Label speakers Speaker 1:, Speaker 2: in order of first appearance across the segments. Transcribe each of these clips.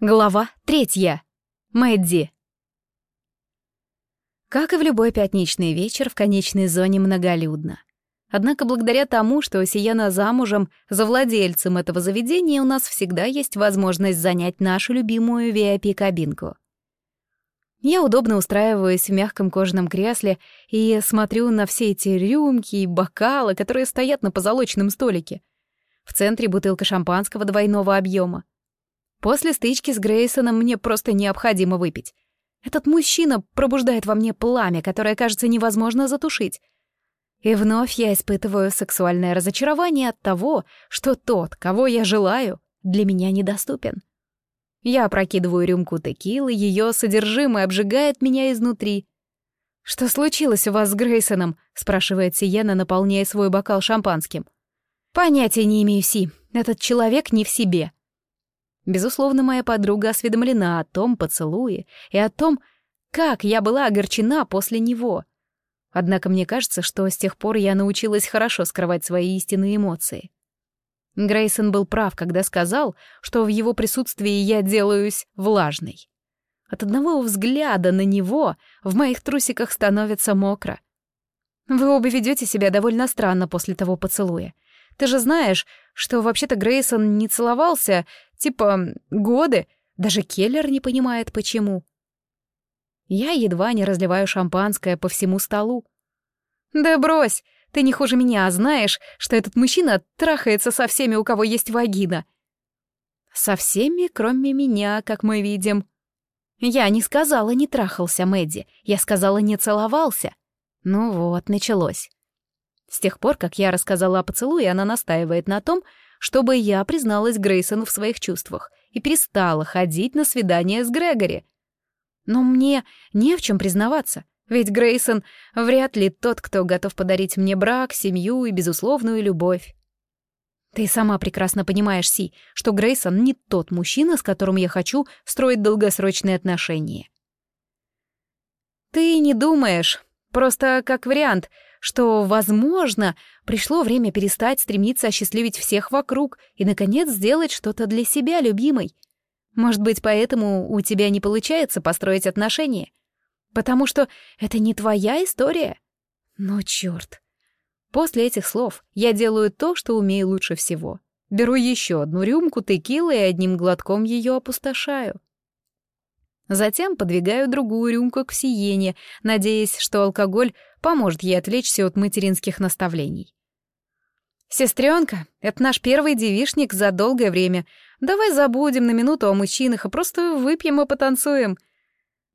Speaker 1: Глава третья. Мэдди. Как и в любой пятничный вечер, в конечной зоне многолюдно. Однако благодаря тому, что Сияна замужем за владельцем этого заведения, у нас всегда есть возможность занять нашу любимую VIP-кабинку. Я удобно устраиваюсь в мягком кожаном кресле и смотрю на все эти рюмки и бокалы, которые стоят на позолоченном столике. В центре бутылка шампанского двойного объема. После стычки с Грейсоном мне просто необходимо выпить. Этот мужчина пробуждает во мне пламя, которое, кажется, невозможно затушить. И вновь я испытываю сексуальное разочарование от того, что тот, кого я желаю, для меня недоступен. Я опрокидываю рюмку текилы, ее содержимое обжигает меня изнутри. «Что случилось у вас с Грейсоном?» — спрашивает Сиена, наполняя свой бокал шампанским. «Понятия не имею, Си. Этот человек не в себе. Безусловно, моя подруга осведомлена о том поцелуе и о том, как я была огорчена после него. Однако мне кажется, что с тех пор я научилась хорошо скрывать свои истинные эмоции. Грейсон был прав, когда сказал, что в его присутствии я делаюсь влажной. От одного взгляда на него в моих трусиках становится мокро. Вы оба ведете себя довольно странно после того поцелуя. Ты же знаешь, что вообще-то Грейсон не целовался, типа, годы. Даже Келлер не понимает, почему. Я едва не разливаю шампанское по всему столу. Да брось, ты не хуже меня, знаешь, что этот мужчина трахается со всеми, у кого есть вагина. Со всеми, кроме меня, как мы видим. Я не сказала «не трахался», Мэдди. Я сказала «не целовался». Ну вот, началось. С тех пор, как я рассказала о поцелуе, она настаивает на том, чтобы я призналась Грейсону в своих чувствах и перестала ходить на свидания с Грегори. Но мне не в чем признаваться, ведь Грейсон вряд ли тот, кто готов подарить мне брак, семью и безусловную любовь. Ты сама прекрасно понимаешь, Си, что Грейсон не тот мужчина, с которым я хочу строить долгосрочные отношения. Ты не думаешь, просто как вариант — что, возможно, пришло время перестать стремиться осчастливить всех вокруг и, наконец, сделать что-то для себя, любимой. Может быть, поэтому у тебя не получается построить отношения? Потому что это не твоя история? Ну, чёрт. После этих слов я делаю то, что умею лучше всего. Беру еще одну рюмку текилы и одним глотком ее опустошаю. Затем подвигаю другую рюмку к Сиене, надеясь, что алкоголь поможет ей отвлечься от материнских наставлений. «Сестренка, это наш первый девишник за долгое время. Давай забудем на минуту о мужчинах и просто выпьем и потанцуем.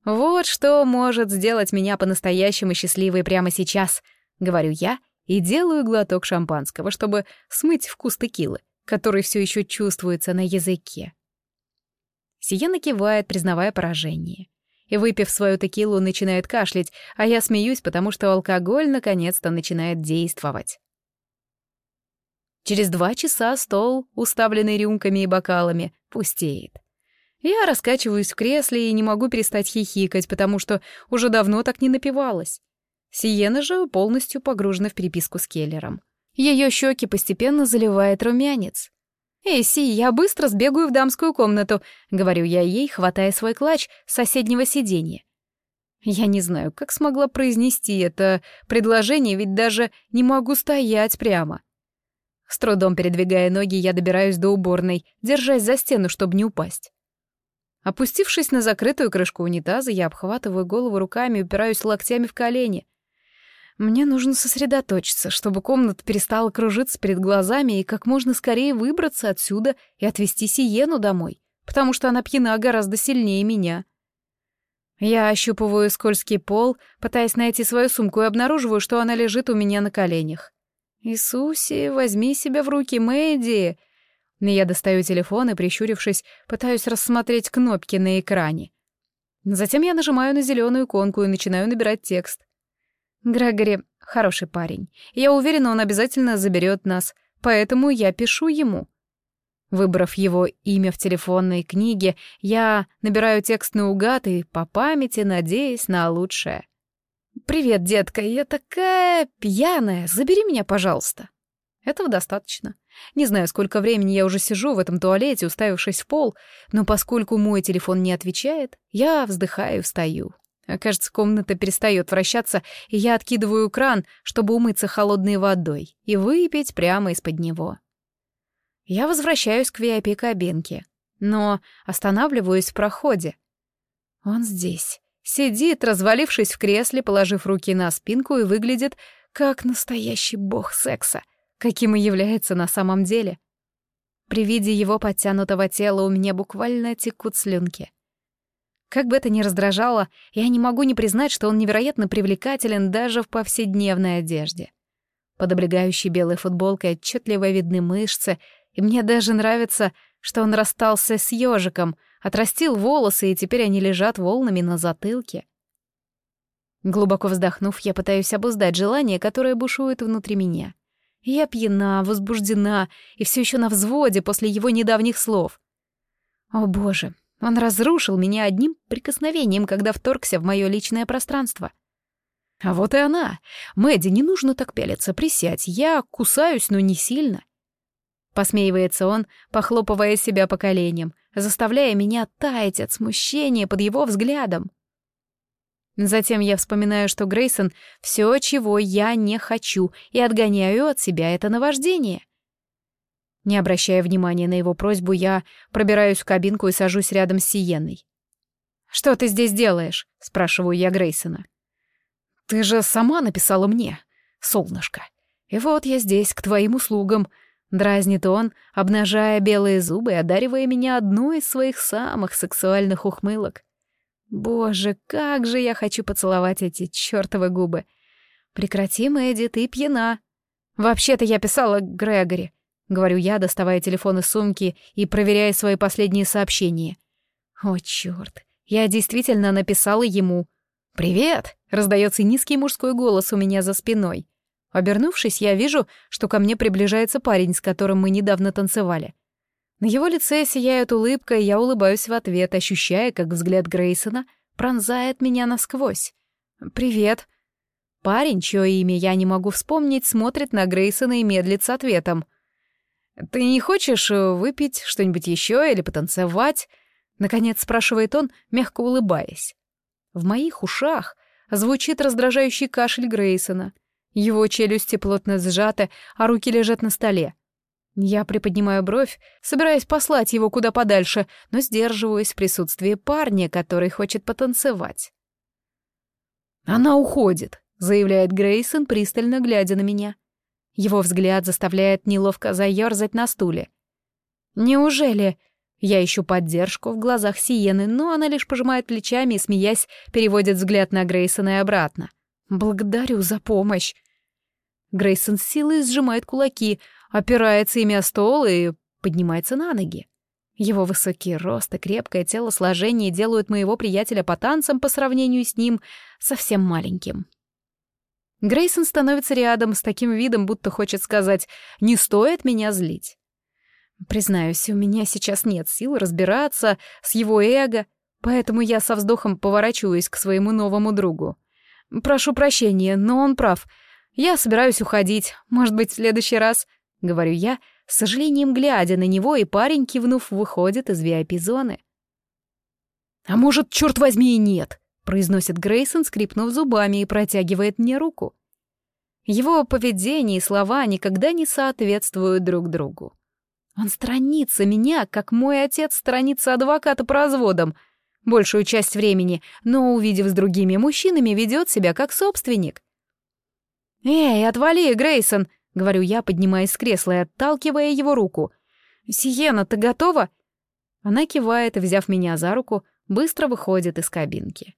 Speaker 1: Вот что может сделать меня по-настоящему счастливой прямо сейчас», — говорю я и делаю глоток шампанского, чтобы смыть вкус текилы, который все еще чувствуется на языке. Сиена кивает, признавая поражение. И, выпив свою текилу, начинает кашлять, а я смеюсь, потому что алкоголь наконец-то начинает действовать. Через два часа стол, уставленный рюмками и бокалами, пустеет. Я раскачиваюсь в кресле и не могу перестать хихикать, потому что уже давно так не напивалась. Сиена же полностью погружена в переписку с Келлером. Ее щеки постепенно заливает румянец. «Эй, Си, я быстро сбегаю в дамскую комнату», — говорю я ей, хватая свой клатч с соседнего сиденья. Я не знаю, как смогла произнести это предложение, ведь даже не могу стоять прямо. С трудом передвигая ноги, я добираюсь до уборной, держась за стену, чтобы не упасть. Опустившись на закрытую крышку унитаза, я обхватываю голову руками и упираюсь локтями в колени. Мне нужно сосредоточиться, чтобы комната перестала кружиться перед глазами и как можно скорее выбраться отсюда и отвезти Сиену домой, потому что она пьяна гораздо сильнее меня. Я ощупываю скользкий пол, пытаясь найти свою сумку, и обнаруживаю, что она лежит у меня на коленях. «Иисусе, возьми себя в руки, Мэдди!» Я достаю телефон и, прищурившись, пытаюсь рассмотреть кнопки на экране. Затем я нажимаю на зеленую иконку и начинаю набирать текст. Грегори хороший парень. Я уверена, он обязательно заберет нас, поэтому я пишу ему. Выбрав его имя в телефонной книге, я набираю текст наугад и по памяти надеясь на лучшее. «Привет, детка, я такая пьяная, забери меня, пожалуйста». Этого достаточно. Не знаю, сколько времени я уже сижу в этом туалете, уставившись в пол, но поскольку мой телефон не отвечает, я вздыхаю и встаю. Кажется, комната перестает вращаться, и я откидываю кран, чтобы умыться холодной водой и выпить прямо из-под него. Я возвращаюсь к VIP-кабинке, но останавливаюсь в проходе. Он здесь. Сидит, развалившись в кресле, положив руки на спинку и выглядит как настоящий бог секса, каким и является на самом деле. При виде его подтянутого тела у меня буквально текут слюнки. Как бы это ни раздражало, я не могу не признать, что он невероятно привлекателен даже в повседневной одежде. Под облегающей белой футболкой отчетливо видны мышцы, и мне даже нравится, что он расстался с ежиком, отрастил волосы, и теперь они лежат волнами на затылке. Глубоко вздохнув, я пытаюсь обуздать желание, которое бушует внутри меня. Я пьяна, возбуждена и все еще на взводе после его недавних слов. О боже, он разрушил меня одним прикосновением, когда вторгся в мое личное пространство. А вот и она. Мэдди, не нужно так пялиться, присядь. Я кусаюсь, но не сильно. Посмеивается он, похлопывая себя по коленям, заставляя меня таять от смущения под его взглядом. Затем я вспоминаю, что Грейсон — все, чего я не хочу, и отгоняю от себя это наваждение. Не обращая внимания на его просьбу, я пробираюсь в кабинку и сажусь рядом с Сиенной. «Что ты здесь делаешь?» — спрашиваю я Грейсона. «Ты же сама написала мне, солнышко. И вот я здесь, к твоим услугам», — дразнит он, обнажая белые зубы и одаривая меня одной из своих самых сексуальных ухмылок. Боже, как же я хочу поцеловать эти чертовы губы. Прекрати, Мэдди, ты пьяна. Вообще-то я писала Грегори, говорю я, доставая телефон из сумки и проверяя свои последние сообщения. О, черт, я действительно написала ему. «Привет!» — раздается низкий мужской голос у меня за спиной. Обернувшись, я вижу, что ко мне приближается парень, с которым мы недавно танцевали. На его лице сияет улыбка, и я улыбаюсь в ответ, ощущая, как взгляд Грейсона пронзает меня насквозь. «Привет». Парень, чье имя я не могу вспомнить, смотрит на Грейсона и медлит с ответом. «Ты не хочешь э, выпить что-нибудь еще или потанцевать?» Наконец спрашивает он, мягко улыбаясь. В моих ушах звучит раздражающий кашель Грейсона. Его челюсти плотно сжаты, а руки лежат на столе. Я приподнимаю бровь, собираясь послать его куда подальше, но сдерживаюсь в присутствии парня, который хочет потанцевать. «Она уходит», — заявляет Грейсон, пристально глядя на меня. Его взгляд заставляет неловко заёрзать на стуле. «Неужели...» Я ищу поддержку в глазах Сиены, но она лишь пожимает плечами и, смеясь, переводит взгляд на Грейсона и обратно. «Благодарю за помощь». Грейсон с силой сжимает кулаки, опирается ими о стол и поднимается на ноги. Его высокий рост и крепкое телосложение делают моего приятеля по танцам по сравнению с ним совсем маленьким. Грейсон становится рядом с таким видом, будто хочет сказать «не стоит меня злить». Признаюсь, у меня сейчас нет сил разбираться с его эго, поэтому я со вздохом поворачиваюсь к своему новому другу. Прошу прощения, но он прав. Я собираюсь уходить, может быть, в следующий раз —— говорю я, с сожалением глядя на него, и парень, кивнув, выходит из VIP-зоны. «А может, черт возьми, и нет!» — произносит Грейсон, скрипнув зубами и протягивает мне руку. Его поведение и слова никогда не соответствуют друг другу. Он странится меня, как мой отец странится адвоката по разводам, большую часть времени, но, увидев с другими мужчинами, ведет себя как собственник. «Эй, отвали, Грейсон!» — говорю я, поднимаясь с кресла и отталкивая его руку. «Сиена, ты готова?» Она кивает взяв меня за руку, быстро выходит из кабинки.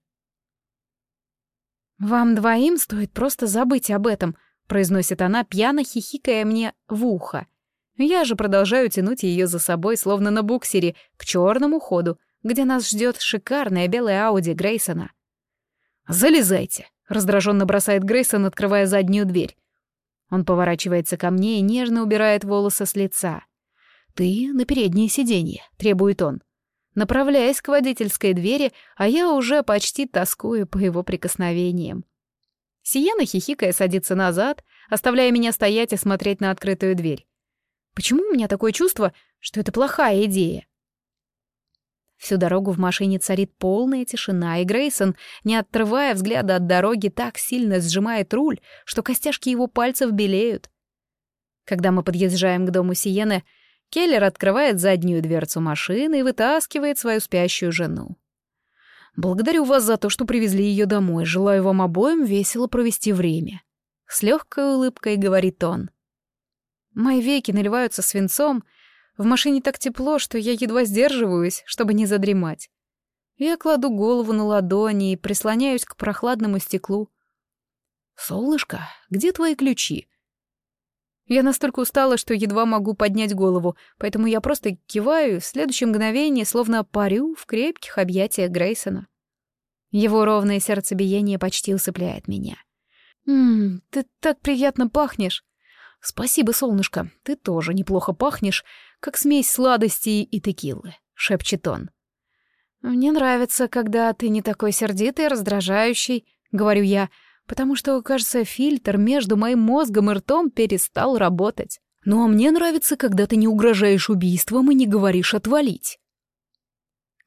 Speaker 1: «Вам двоим стоит просто забыть об этом», — произносит она, пьяно хихикая мне в ухо. Я же продолжаю тянуть ее за собой, словно на буксере, к черному ходу, где нас ждет шикарная белая Ауди Грейсона. «Залезайте», — раздраженно бросает Грейсон, открывая заднюю дверь. Он поворачивается ко мне и нежно убирает волосы с лица. «Ты на переднее сиденье», — требует он. Направляясь к водительской двери, а я уже почти тоскую по его прикосновениям. Сиена, хихикая, садится назад, оставляя меня стоять и смотреть на открытую дверь. Почему у меня такое чувство, что это плохая идея? Всю дорогу в машине царит полная тишина, и Грейсон, не отрывая взгляда от дороги, так сильно сжимает руль, что костяшки его пальцев белеют. Когда мы подъезжаем к дому Сиены, Келлер открывает заднюю дверцу машины и вытаскивает свою спящую жену. «Благодарю вас за то, что привезли ее домой. Желаю вам обоим весело провести время». С легкой улыбкой говорит он. Мои веки наливаются свинцом. В машине так тепло, что я едва сдерживаюсь, чтобы не задремать. Я кладу голову на ладони и прислоняюсь к прохладному стеклу. «Солнышко, где твои ключи?» Я настолько устала, что едва могу поднять голову, поэтому я просто киваю, в следующее мгновение словно парю в крепких объятиях Грейсона. Его ровное сердцебиение почти усыпляет меня. «Ммм, ты так приятно пахнешь!» «Спасибо, солнышко, ты тоже неплохо пахнешь, как смесь сладостей и текилы», — шепчет он. «Мне нравится, когда ты не такой сердитый и раздражающий», — говорю я, — потому что, кажется, фильтр между моим мозгом и ртом перестал работать. Ну а мне нравится, когда ты не угрожаешь убийством и не говоришь «отвалить».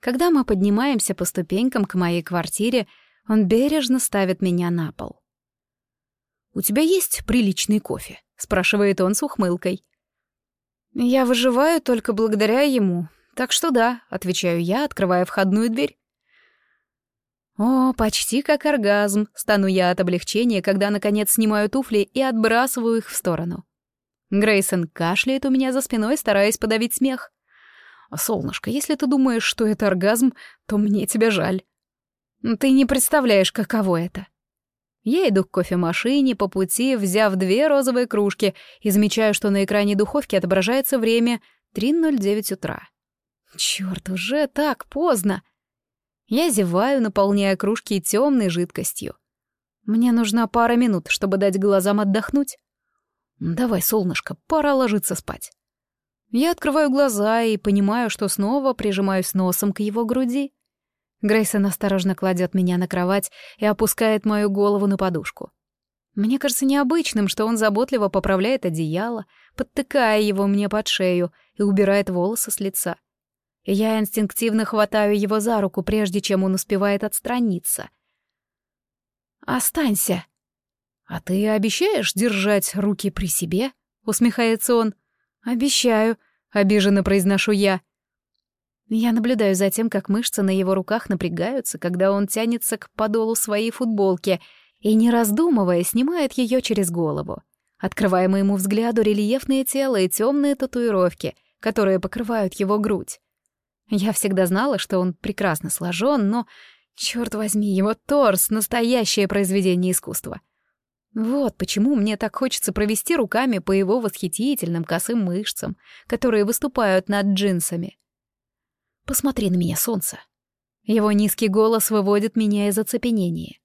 Speaker 1: Когда мы поднимаемся по ступенькам к моей квартире, он бережно ставит меня на пол. «У тебя есть приличный кофе?» — спрашивает он с ухмылкой. «Я выживаю только благодаря ему, так что да», — отвечаю я, открывая входную дверь. О, почти как оргазм, стану я от облегчения, когда, наконец, снимаю туфли и отбрасываю их в сторону. Грейсон кашляет у меня за спиной, стараясь подавить смех. «Солнышко, если ты думаешь, что это оргазм, то мне тебя жаль. Ты не представляешь, каково это». Я иду к кофемашине, по пути взяв две розовые кружки и замечаю, что на экране духовки отображается время 3.09 утра. Чёрт, уже так поздно. Я зеваю, наполняя кружки темной жидкостью. Мне нужна пара минут, чтобы дать глазам отдохнуть. Давай, солнышко, пора ложиться спать. Я открываю глаза и понимаю, что снова прижимаюсь носом к его груди. Грейсон осторожно кладет меня на кровать и опускает мою голову на подушку. Мне кажется необычным, что он заботливо поправляет одеяло, подтыкая его мне под шею и убирает волосы с лица. Я инстинктивно хватаю его за руку, прежде чем он успевает отстраниться. «Останься!» «А ты обещаешь держать руки при себе?» — усмехается он. «Обещаю», — обиженно произношу я. Я наблюдаю за тем, как мышцы на его руках напрягаются, когда он тянется к подолу своей футболки и, не раздумывая, снимает ее через голову, открывая моему взгляду рельефное тело и темные татуировки, которые покрывают его грудь. Я всегда знала, что он прекрасно сложен, но, черт возьми, его торс — настоящее произведение искусства. Вот почему мне так хочется провести руками по его восхитительным косым мышцам, которые выступают над джинсами. Посмотри на меня, солнце. Его низкий голос выводит меня из оцепенения.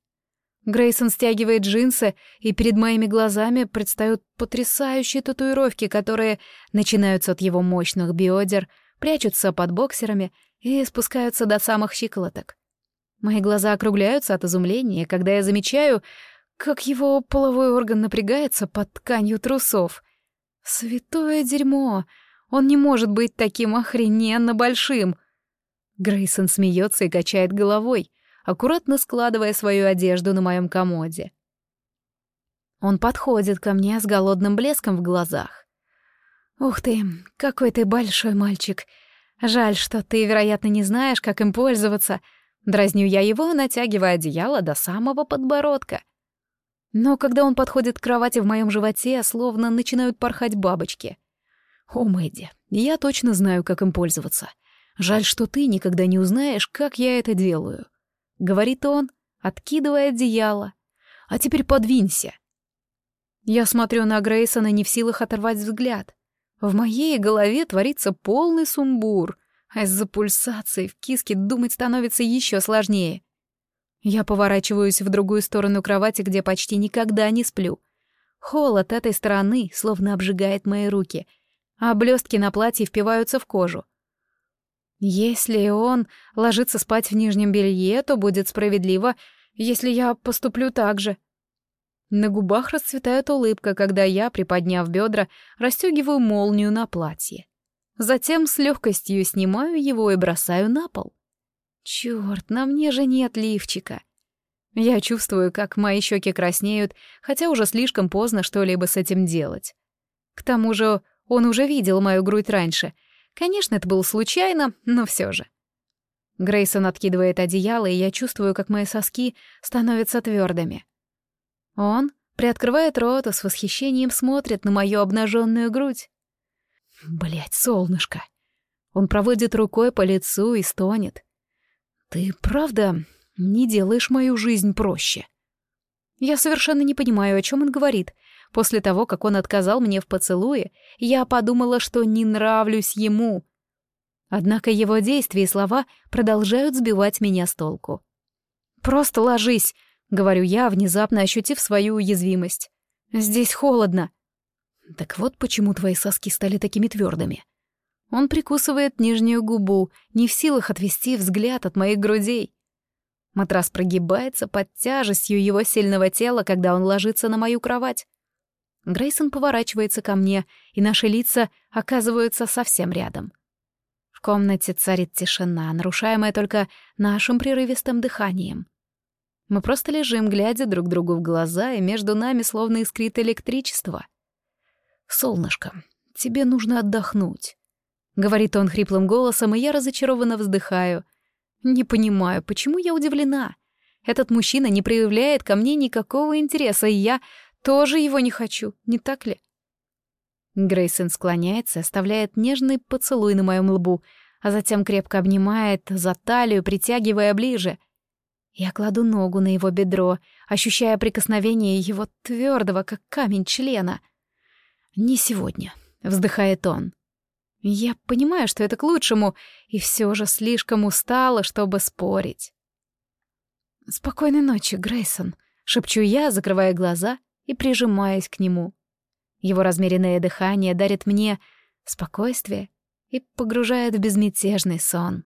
Speaker 1: Грейсон стягивает джинсы, и перед моими глазами предстают потрясающие татуировки, которые начинаются от его мощных бедер, прячутся под боксерами и спускаются до самых щиколоток. Мои глаза округляются от изумления, когда я замечаю, как его половой орган напрягается под тканью трусов. Святое дерьмо! Он не может быть таким охрененно большим! Грейсон смеется и качает головой, аккуратно складывая свою одежду на моем комоде. Он подходит ко мне с голодным блеском в глазах. «Ух ты, какой ты большой мальчик. Жаль, что ты, вероятно, не знаешь, как им пользоваться». Дразню я его, натягивая одеяло до самого подбородка. Но когда он подходит к кровати в моем животе, словно начинают порхать бабочки. «О, Мэдди, я точно знаю, как им пользоваться. Жаль, что ты никогда не узнаешь, как я это делаю», — говорит он, откидывая одеяло. «А теперь подвинься». Я смотрю на Грейсона, не в силах оторвать взгляд. В моей голове творится полный сумбур, а из-за пульсации в киске думать становится еще сложнее. Я поворачиваюсь в другую сторону кровати, где почти никогда не сплю. Холод этой стороны словно обжигает мои руки, а блестки на платье впиваются в кожу. Если он ложится спать в нижнем белье, то будет справедливо, если я поступлю так же. На губах расцветает улыбка, когда я, приподняв бедра, расстегиваю молнию на платье. Затем с легкостью снимаю его и бросаю на пол. Черт, на мне же нет лифчика. Я чувствую, как мои щеки краснеют, хотя уже слишком поздно что-либо с этим делать. К тому же он уже видел мою грудь раньше. Конечно, это было случайно, но все же. Грейсон откидывает одеяло, и я чувствую, как мои соски становятся твердыми. Он приоткрывает рот и с восхищением смотрит на мою обнаженную грудь. Блять, солнышко. Он проводит рукой по лицу и стонет. Ты правда не делаешь мою жизнь проще. Я совершенно не понимаю, о чем он говорит. После того, как он отказал мне в поцелуе, я подумала, что не нравлюсь ему. Однако его действия и слова продолжают сбивать меня с толку. «Просто ложись», — говорю я, внезапно ощутив свою уязвимость. «Здесь холодно». «Так вот почему твои соски стали такими твердыми». Он прикусывает нижнюю губу, не в силах отвести взгляд от моих грудей. Матрас прогибается под тяжестью его сильного тела, когда он ложится на мою кровать. Грейсон поворачивается ко мне, и наши лица оказываются совсем рядом. В комнате царит тишина, нарушаемая только нашим прерывистым дыханием. Мы просто лежим, глядя друг другу в глаза, и между нами словно искрит электричество. «Солнышко, тебе нужно отдохнуть», — говорит он хриплым голосом, и я разочарованно вздыхаю. Не понимаю, почему я удивлена. Этот мужчина не проявляет ко мне никакого интереса, и я тоже его не хочу, не так ли? Грейсон склоняется, оставляет нежный поцелуй на моем лбу, а затем крепко обнимает за талию, притягивая ближе. Я кладу ногу на его бедро, ощущая прикосновение его твердого, как камень члена. «Не сегодня», — вздыхает он. Я понимаю, что это к лучшему, и все же слишком устала, чтобы спорить. «Спокойной ночи, Грейсон», — шепчу я, закрывая глаза и прижимаясь к нему. Его размеренное дыхание дарит мне спокойствие и погружает в безмятежный сон.